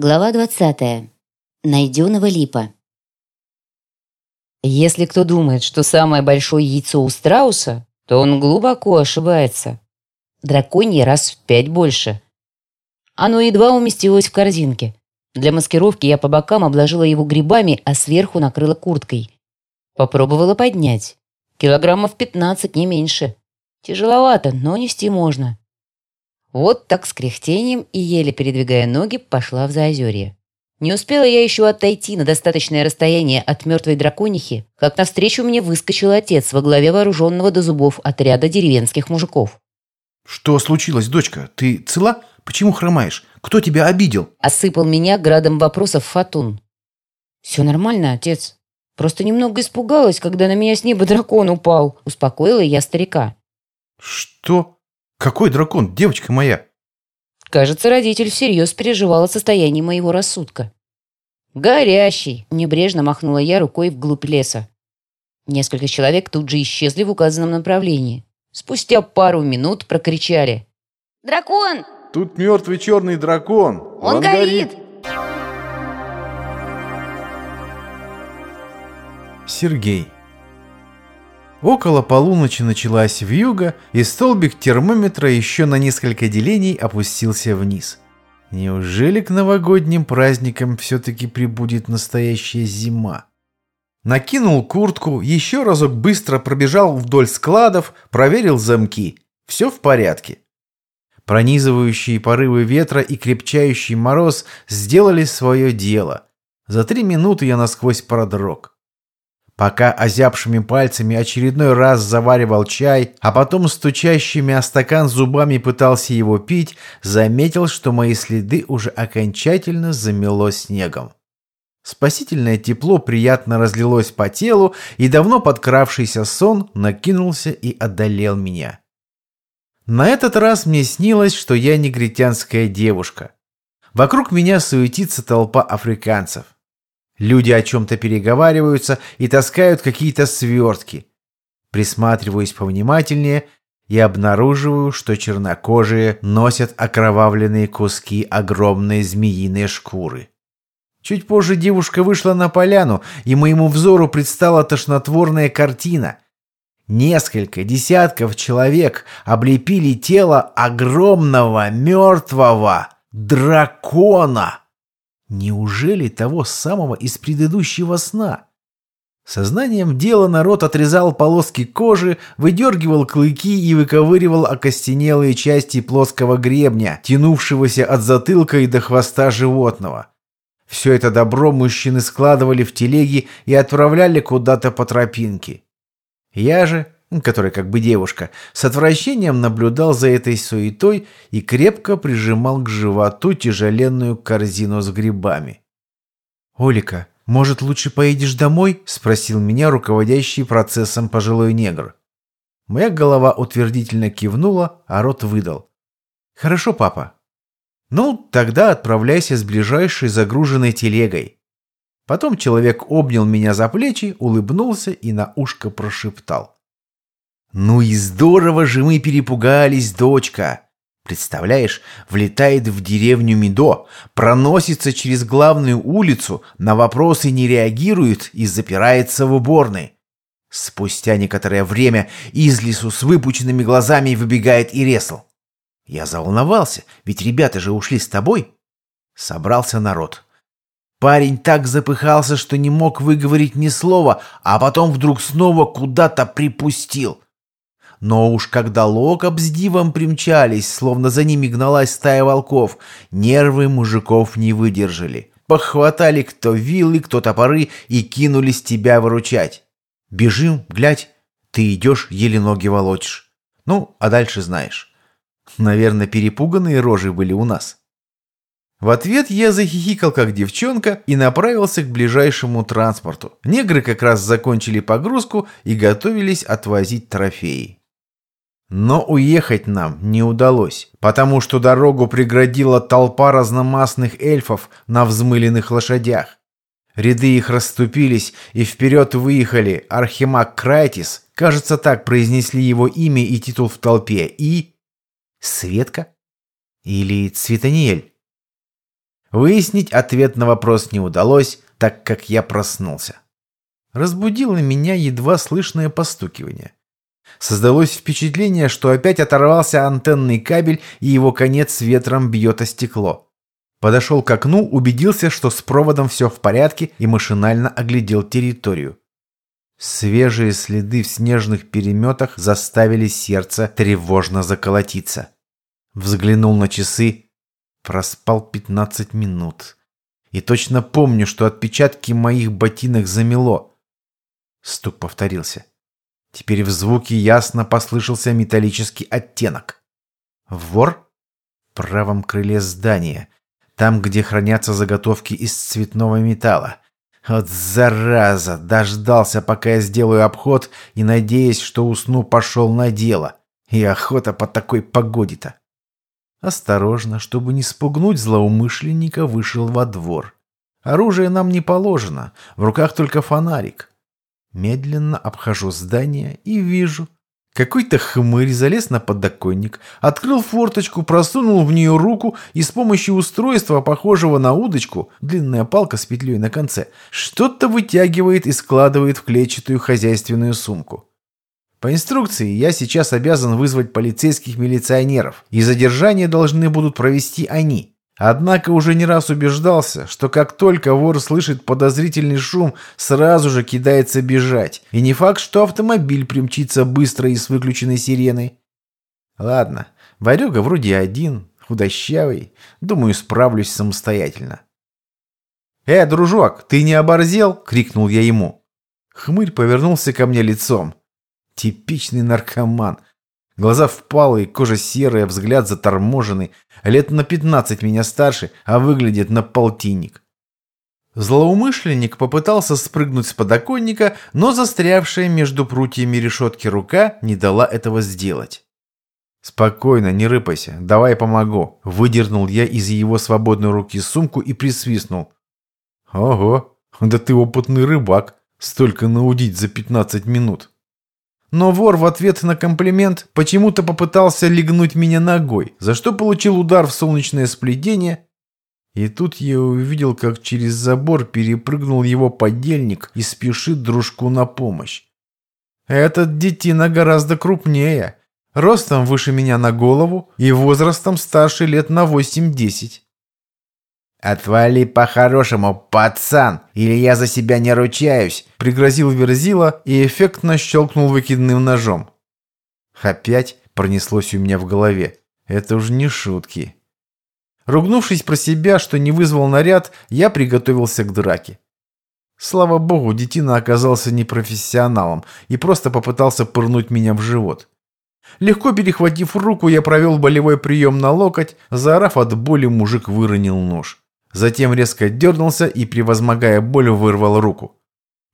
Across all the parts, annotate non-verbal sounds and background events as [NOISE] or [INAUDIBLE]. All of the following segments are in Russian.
Глава 20. Найденого липа. Если кто думает, что самое большое яйцо у страуса, то он глубоко ошибается. Драконье раз в пять больше. Оно едва уместилось в корзинке. Для маскировки я по бокам обложила его грибами, а сверху накрыла курткой. Попробовала поднять. Килограммов 15, не меньше. Тяжеловато, но нести можно. Вот так с кряхтением и еле передвигая ноги, пошла в заозерье. Не успела я еще отойти на достаточное расстояние от мертвой драконихи, как навстречу мне выскочил отец во главе вооруженного до зубов отряда деревенских мужиков. «Что случилось, дочка? Ты цела? Почему хромаешь? Кто тебя обидел?» Осыпал меня градом вопросов Фатун. «Все нормально, отец. Просто немного испугалась, когда на меня с неба дракон упал», успокоила я старика. «Что?» «Какой дракон, девочка моя?» Кажется, родитель всерьез переживал о состоянии моего рассудка. «Горящий!» – небрежно махнула я рукой вглубь леса. Несколько человек тут же исчезли в указанном направлении. Спустя пару минут прокричали. «Дракон!» «Тут мертвый черный дракон! Он, Он горит!», горит. Сергей Около полуночи началась вьюга, и столбик термометра еще на несколько делений опустился вниз. Неужели к новогодним праздникам все-таки прибудет настоящая зима? Накинул куртку, еще разок быстро пробежал вдоль складов, проверил замки. Все в порядке. Пронизывающие порывы ветра и крепчающий мороз сделали свое дело. За три минуты я насквозь продрог. Пока озябшими пальцами очередной раз заваривал чай, а потом стучащими о стакан зубами пытался его пить, заметил, что мои следы уже окончательно замело снегом. Спасительное тепло приятно разлилось по телу, и давно подкравшийся сон накинулся и одолел меня. На этот раз мне снилось, что я негритянская девушка. Вокруг меня суетится толпа африканцев. Люди о чем-то переговариваются и таскают какие-то свертки. Присматриваюсь повнимательнее и обнаруживаю, что чернокожие носят окровавленные куски огромной змеиной шкуры. Чуть позже девушка вышла на поляну, и моему взору предстала тошнотворная картина. Несколько десятков человек облепили тело огромного мертвого дракона. Неужели того самого из предыдущего сна? Сознанием дела народ отрезал полоски кожи, выдергивал клыки и выковыривал окостенелые части плоского гребня, тянувшегося от затылка и до хвоста животного. Все это добро мужчины складывали в телеги и отправляли куда-то по тропинке. Я же, который как бы девушка, с отвращением наблюдал за этой суетой и крепко прижимал к животу тяжеленную корзину с грибами. «Олика, может, лучше поедешь домой?» – спросил меня руководящий процессом пожилой негр. Моя голова утвердительно кивнула, а рот выдал. «Хорошо, папа». «Ну, тогда отправляйся с ближайшей загруженной телегой». Потом человек обнял меня за плечи, улыбнулся и на ушко прошептал. «Ну и здорово же мы перепугались, дочка!» Представляешь, влетает в деревню Мидо, проносится через главную улицу, на вопросы не реагирует и запирается в уборной. Спустя некоторое время из лесу с выпученными глазами выбегает и ресл. Я заволновался, ведь ребята же ушли с тобой. Собрался народ. Парень так запыхался, что не мог выговорить ни слова, а потом вдруг снова куда-то припустил. Но уж когда Локоп с Дивом примчались, словно за ними гналась стая волков, нервы мужиков не выдержали. Похватали кто вилы, кто топоры и кинулись тебя выручать. Бежим, глядь, ты идешь, еле ноги волочишь. Ну, а дальше знаешь. Наверное, перепуганные рожи были у нас. В ответ я захихикал как девчонка и направился к ближайшему транспорту. Негры как раз закончили погрузку и готовились отвозить трофеи. Но уехать нам не удалось, потому что дорогу преградила толпа разномастных эльфов на взмыленных лошадях. Ряды их расступились, и вперед выехали Архимаг Крайтис, кажется, так произнесли его имя и титул в толпе, и... Светка? Или Цветаниэль? Выяснить ответ на вопрос не удалось, так как я проснулся. Разбудило меня едва слышное постукивание. Создалось впечатление, что опять оторвался антенный кабель, и его конец ветром бьет о стекло. Подошел к окну, убедился, что с проводом все в порядке, и машинально оглядел территорию. Свежие следы в снежных переметах заставили сердце тревожно заколотиться. Взглянул на часы. Проспал 15 минут. И точно помню, что отпечатки моих ботинок замело. Стук повторился. Теперь в звуке ясно послышался металлический оттенок. Вор? В правом крыле здания. Там, где хранятся заготовки из цветного металла. Вот зараза! Дождался, пока я сделаю обход, и, надеясь, что усну, пошел на дело. И охота по такой погоде-то. Осторожно, чтобы не спугнуть злоумышленника, вышел во двор. Оружие нам не положено, в руках только фонарик. Медленно обхожу здание и вижу, какой-то хмырь залез на подоконник, открыл форточку, просунул в нее руку и с помощью устройства, похожего на удочку, длинная палка с петлей на конце, что-то вытягивает и складывает в клетчатую хозяйственную сумку. По инструкции я сейчас обязан вызвать полицейских милиционеров, и задержание должны будут провести они. Однако уже не раз убеждался, что как только вор слышит подозрительный шум, сразу же кидается бежать. И не факт, что автомобиль примчится быстро и с выключенной сиреной. Ладно, Варюга вроде один, худощавый. Думаю, справлюсь самостоятельно. «Э, дружок, ты не оборзел?» — крикнул я ему. Хмырь повернулся ко мне лицом. Типичный наркоман. Глаза впалые, кожа серая, взгляд заторможенный. Лет на пятнадцать меня старше, а выглядит на полтинник. Злоумышленник попытался спрыгнуть с подоконника, но застрявшая между прутьями решетки рука не дала этого сделать. «Спокойно, не рыпайся, давай помогу», – выдернул я из его свободной руки сумку и присвистнул. «Ого, да ты опытный рыбак, столько наудить за пятнадцать минут». Но вор в ответ на комплимент почему-то попытался легнуть меня ногой, за что получил удар в солнечное сплетение. И тут я увидел, как через забор перепрыгнул его подельник и спешит дружку на помощь. Этот детина гораздо крупнее, ростом выше меня на голову и возрастом старше лет на 8-10. «Отвали по-хорошему, пацан, или я за себя не ручаюсь!» — пригрозил Верзила и эффектно щелкнул выкидным ножом. Опять пронеслось у меня в голове. Это уж не шутки. Ругнувшись про себя, что не вызвал наряд, я приготовился к драке. Слава богу, детина оказался непрофессионалом и просто попытался пырнуть меня в живот. Легко перехватив руку, я провел болевой прием на локоть, заорав от боли, мужик выронил нож. Затем резко дернулся и, превозмогая боль, вырвал руку.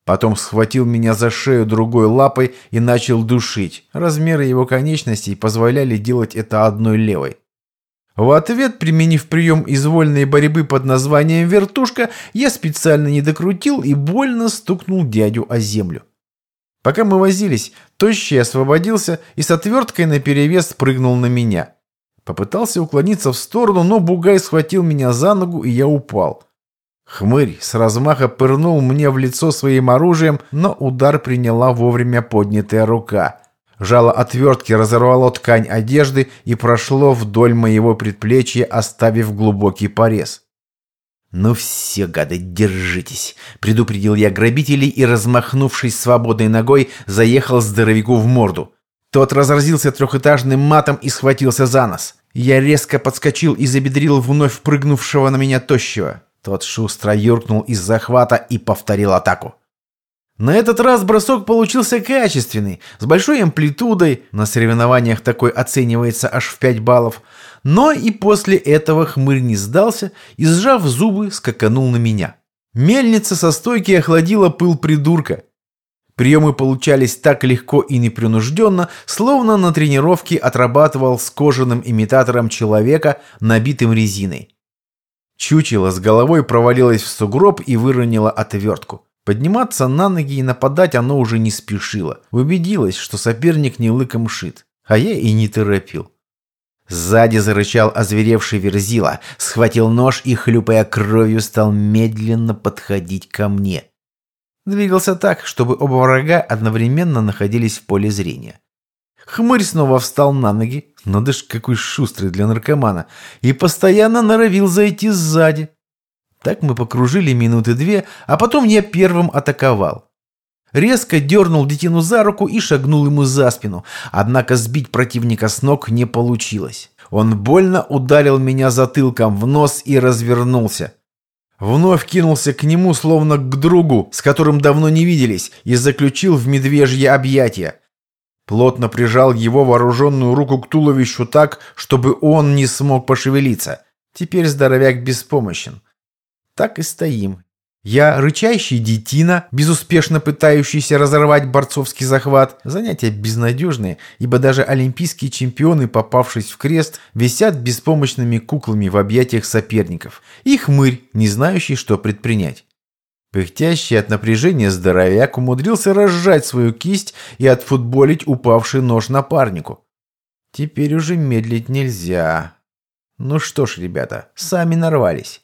Потом схватил меня за шею другой лапой и начал душить. Размеры его конечностей позволяли делать это одной левой. В ответ, применив прием из вольной борьбы под названием «вертушка», я специально не докрутил и больно стукнул дядю о землю. Пока мы возились, тощий освободился и с отверткой наперевес прыгнул на меня. Попытался уклониться в сторону, но бугай схватил меня за ногу, и я упал. Хмырь с размаха пырнул мне в лицо своим оружием, но удар приняла вовремя поднятая рука. Жало отвертки разорвало ткань одежды и прошло вдоль моего предплечья, оставив глубокий порез. «Ну все, гады, держитесь!» — предупредил я грабителей и, размахнувшись свободной ногой, заехал здоровяку в морду. Тот разразился трехэтажным матом и схватился за нос. Я резко подскочил и забедрил вновь прыгнувшего на меня тощего. Тот шустро юркнул из захвата и повторил атаку. На этот раз бросок получился качественный, с большой амплитудой, на соревнованиях такой оценивается аж в 5 баллов, но и после этого хмырь не сдался и, сжав зубы, скаканул на меня. Мельница со стойки охладила пыл придурка. Приемы получались так легко и непринужденно, словно на тренировке отрабатывал с кожаным имитатором человека, набитым резиной. Чучело с головой провалилось в сугроб и выронило отвертку. Подниматься на ноги и нападать оно уже не спешило. Убедилось, что соперник не лыком шит. А я и не торопил. Сзади зарычал озверевший верзила, схватил нож и, хлюпая кровью, стал медленно подходить ко мне. Двигался так, чтобы оба врага одновременно находились в поле зрения. Хмырь снова встал на ноги, но даже какой шустрый для наркомана, и постоянно норовил зайти сзади. Так мы покружили минуты две, а потом я первым атаковал. Резко дернул детину за руку и шагнул ему за спину, однако сбить противника с ног не получилось. Он больно ударил меня затылком в нос и развернулся. Вновь кинулся к нему, словно к другу, с которым давно не виделись, и заключил в медвежье объятия. Плотно прижал его вооруженную руку к туловищу так, чтобы он не смог пошевелиться. Теперь здоровяк беспомощен. Так и стоим. Я рычащий детина, безуспешно пытающийся разорвать борцовский захват. Занятия безнадежные, ибо даже олимпийские чемпионы, попавшись в крест, висят беспомощными куклами в объятиях соперников. И хмырь, не знающий, что предпринять. Пыхтящий от напряжения здоровяк умудрился разжать свою кисть и отфутболить упавший нож напарнику. Теперь уже медлить нельзя. Ну что ж, ребята, сами нарвались.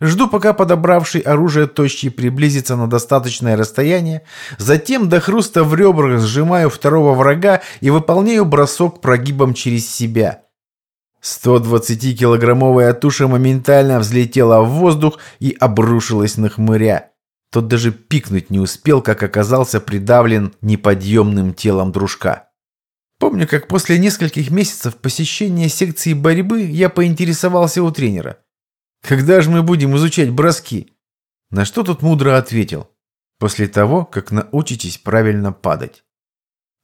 Жду, пока подобравший оружие тощий приблизится на достаточное расстояние, затем до хруста в ребрах сжимаю второго врага и выполняю бросок прогибом через себя. 120-килограммовая туша моментально взлетела в воздух и обрушилась на хмыря. Тот даже пикнуть не успел, как оказался придавлен неподъемным телом дружка. Помню, как после нескольких месяцев посещения секции борьбы я поинтересовался у тренера – когда же мы будем изучать броски?» На что тот мудро ответил. «После того, как научитесь правильно падать».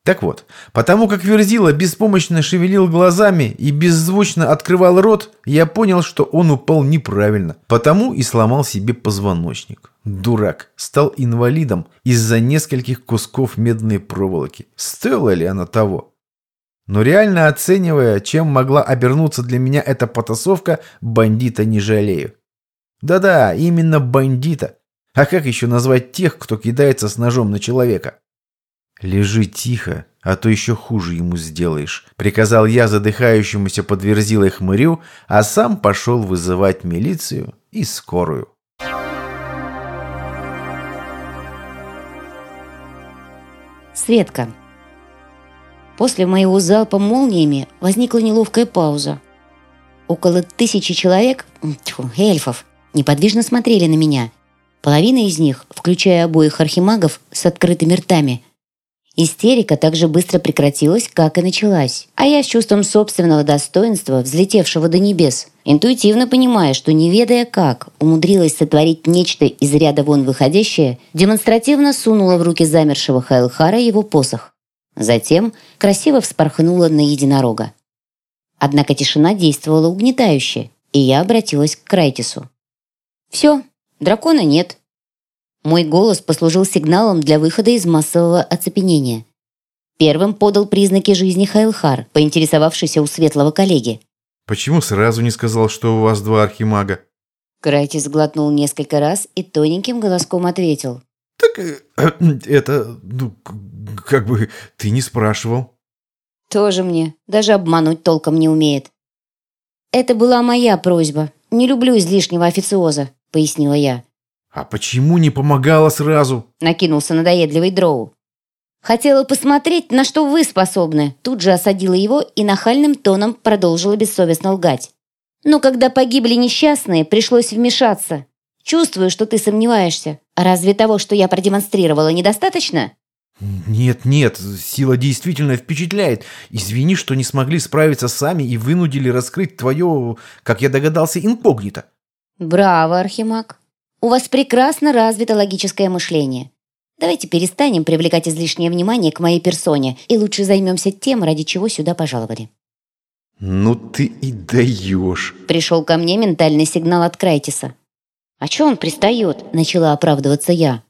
Так вот, потому как Верзила беспомощно шевелил глазами и беззвучно открывал рот, я понял, что он упал неправильно, потому и сломал себе позвоночник. Дурак, стал инвалидом из-за нескольких кусков медной проволоки. Стоило ли она того? Но реально оценивая, чем могла обернуться для меня эта потасовка, бандита не жалею. Да-да, именно бандита. А как еще назвать тех, кто кидается с ножом на человека? «Лежи тихо, а то еще хуже ему сделаешь», — приказал я задыхающемуся под верзилой хмырю, а сам пошел вызывать милицию и скорую. Светка. После моего залпа молниями возникла неловкая пауза. Около тысячи человек, тьфу, эльфов, неподвижно смотрели на меня. Половина из них, включая обоих архимагов, с открытыми ртами. Истерика так же быстро прекратилась, как и началась. А я с чувством собственного достоинства, взлетевшего до небес, интуитивно понимая, что не ведая как, умудрилась сотворить нечто из ряда вон выходящее, демонстративно сунула в руки замершего Хайлхара его посох. Затем красиво вспорхнула на единорога. Однако тишина действовала угнетающе, и я обратилась к Крайтису. «Все, дракона нет». Мой голос послужил сигналом для выхода из массового оцепенения. Первым подал признаки жизни Хайлхар, поинтересовавшийся у светлого коллеги. «Почему сразу не сказал, что у вас два архимага?» Крайтис глотнул несколько раз и тоненьким голоском ответил. «Так э, [CLEARS THROAT] это, ну, как бы ты не спрашивал». «Тоже мне. Даже обмануть толком не умеет». «Это была моя просьба. Не люблю излишнего официоза», — пояснила я. «А почему не помогала сразу?» — накинулся надоедливый дроу. «Хотела посмотреть, на что вы способны», тут же осадила его и нахальным тоном продолжила бессовестно лгать. «Но когда погибли несчастные, пришлось вмешаться. Чувствую, что ты сомневаешься. Разве того, что я продемонстрировала, недостаточно?» «Нет, нет, сила действительно впечатляет. Извини, что не смогли справиться сами и вынудили раскрыть твое, как я догадался, инкогнито». «Браво, Архимаг. У вас прекрасно развито логическое мышление. Давайте перестанем привлекать излишнее внимание к моей персоне и лучше займемся тем, ради чего сюда пожаловали». «Ну ты и даешь!» Пришел ко мне ментальный сигнал от Крайтиса. «А че он пристает?» – начала оправдываться я.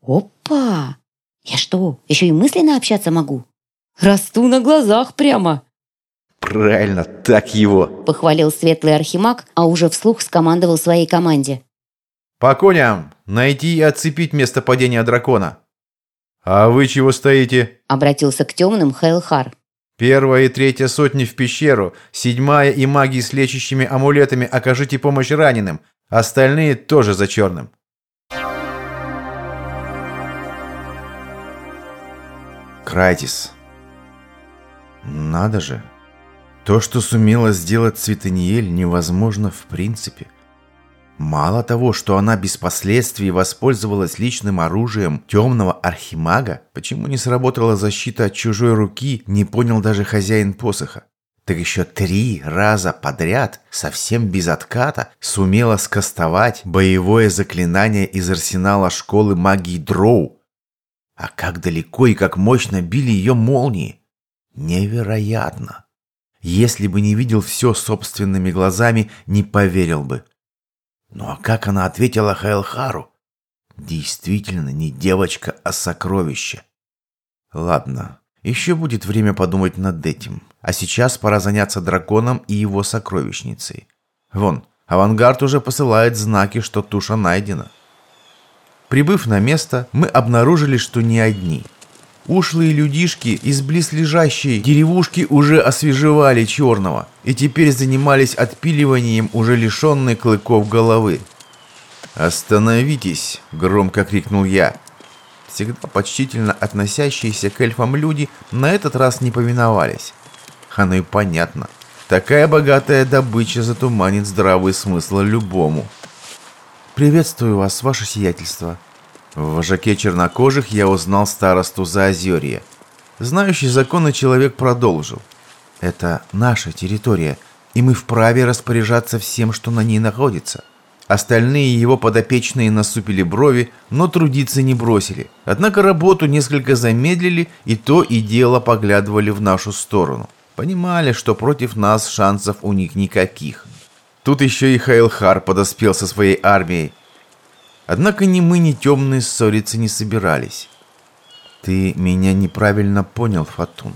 «Опа! Я что, еще и мысленно общаться могу? Расту на глазах прямо. Правильно, так его. Похвалил светлый архимаг, а уже вслух скомандовал своей команде. По коням! Найти и отцепить место падения дракона. А вы чего стоите? Обратился к темным Хейлхар. Первая и третья сотни в пещеру, седьмая и маги с лечащими амулетами окажите помощь раненым, остальные тоже за черным. Крайтис. Надо же. То, что сумела сделать Цветаниель, невозможно в принципе. Мало того, что она без последствий воспользовалась личным оружием темного архимага, почему не сработала защита от чужой руки, не понял даже хозяин посоха. Так еще три раза подряд, совсем без отката, сумела скостовать боевое заклинание из арсенала школы магии Дроу. А как далеко и как мощно били ее молнии. Невероятно. Если бы не видел все собственными глазами, не поверил бы. Ну а как она ответила Хайлхару? Действительно не девочка, а сокровище. Ладно, еще будет время подумать над этим. А сейчас пора заняться драконом и его сокровищницей. Вон, авангард уже посылает знаки, что туша найдена. Прибыв на место, мы обнаружили, что не одни – Ушлые людишки из близлежащей деревушки уже освежевали черного и теперь занимались отпиливанием уже лишенной клыков головы. «Остановитесь!» – громко крикнул я. Всегда почтительно относящиеся к эльфам люди на этот раз не повиновались. Оно и понятно. Такая богатая добыча затуманит здравый смысл любому. «Приветствую вас, ваше сиятельство», в вожаке чернокожих я узнал старосту Заозерья. Знающий законы человек продолжил. «Это наша территория, и мы вправе распоряжаться всем, что на ней находится». Остальные его подопечные насупили брови, но трудиться не бросили. Однако работу несколько замедлили и то и дело поглядывали в нашу сторону. Понимали, что против нас шансов у них никаких. Тут еще и Хейлхар подоспел со своей армией. Однако ни мы, ни темные ссориться не собирались. Ты меня неправильно понял, Фатун.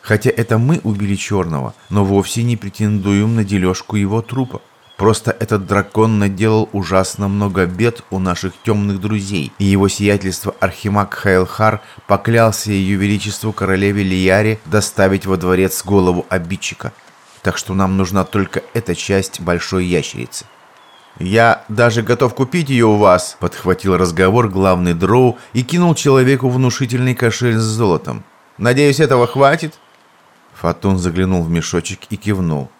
Хотя это мы убили Черного, но вовсе не претендуем на дележку его трупа. Просто этот дракон наделал ужасно много бед у наших темных друзей, и его сиятельство Архимаг Хайлхар поклялся ее величеству королеве Лияре доставить во дворец голову обидчика. Так что нам нужна только эта часть большой ящерицы. «Я даже готов купить ее у вас», — подхватил разговор главный дроу и кинул человеку внушительный кошель с золотом. «Надеюсь, этого хватит?» Фатун заглянул в мешочек и кивнул.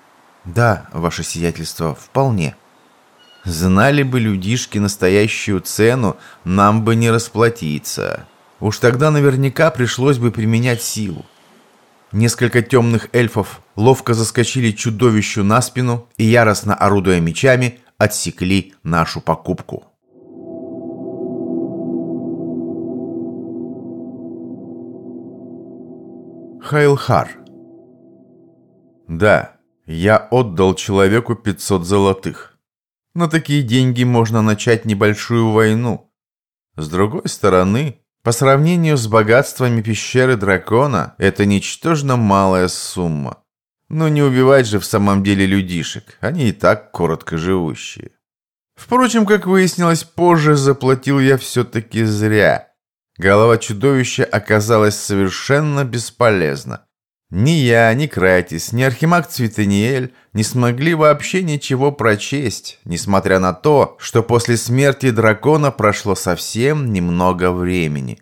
«Да, ваше сиятельство, вполне». «Знали бы людишки настоящую цену, нам бы не расплатиться. Уж тогда наверняка пришлось бы применять силу. Несколько темных эльфов ловко заскочили чудовищу на спину и, яростно орудуя мечами, отсекли нашу покупку. Хайлхар. Да, я отдал человеку 500 золотых. На такие деньги можно начать небольшую войну. С другой стороны, по сравнению с богатствами пещеры дракона, это ничтожно малая сумма. Но не убивать же в самом деле людишек, они и так коротко живущие. Впрочем, как выяснилось позже, заплатил я все-таки зря. Голова чудовища оказалась совершенно бесполезна. Ни я, ни Кратис, ни Архимаг Цветаниэль не смогли вообще ничего прочесть, несмотря на то, что после смерти дракона прошло совсем немного времени.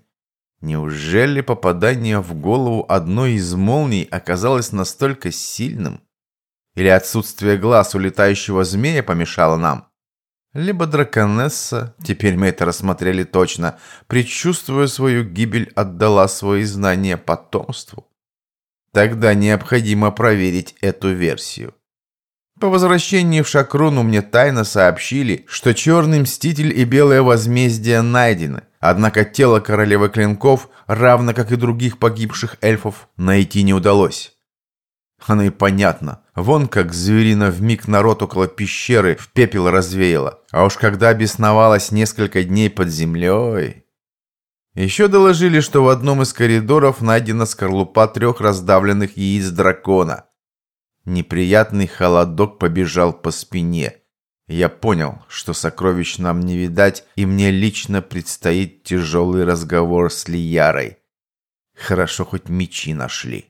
Неужели попадание в голову одной из молний оказалось настолько сильным? Или отсутствие глаз у летающего змея помешало нам? Либо драконесса, теперь мы это рассмотрели точно, предчувствуя свою гибель, отдала свои знания потомству. Тогда необходимо проверить эту версию. По возвращении в Шакруну мне тайно сообщили, что Черный Мститель и Белое Возмездие найдены, однако тело Королевы Клинков, равно как и других погибших эльфов, найти не удалось. Оно и понятно. Вон как зверина в миг народ около пещеры в пепел развеяла. А уж когда бесновалась несколько дней под землей... Еще доложили, что в одном из коридоров найдена скорлупа трех раздавленных яиц дракона – Неприятный холодок побежал по спине. Я понял, что сокровищ нам не видать, и мне лично предстоит тяжелый разговор с Лиярой. Хорошо, хоть мечи нашли.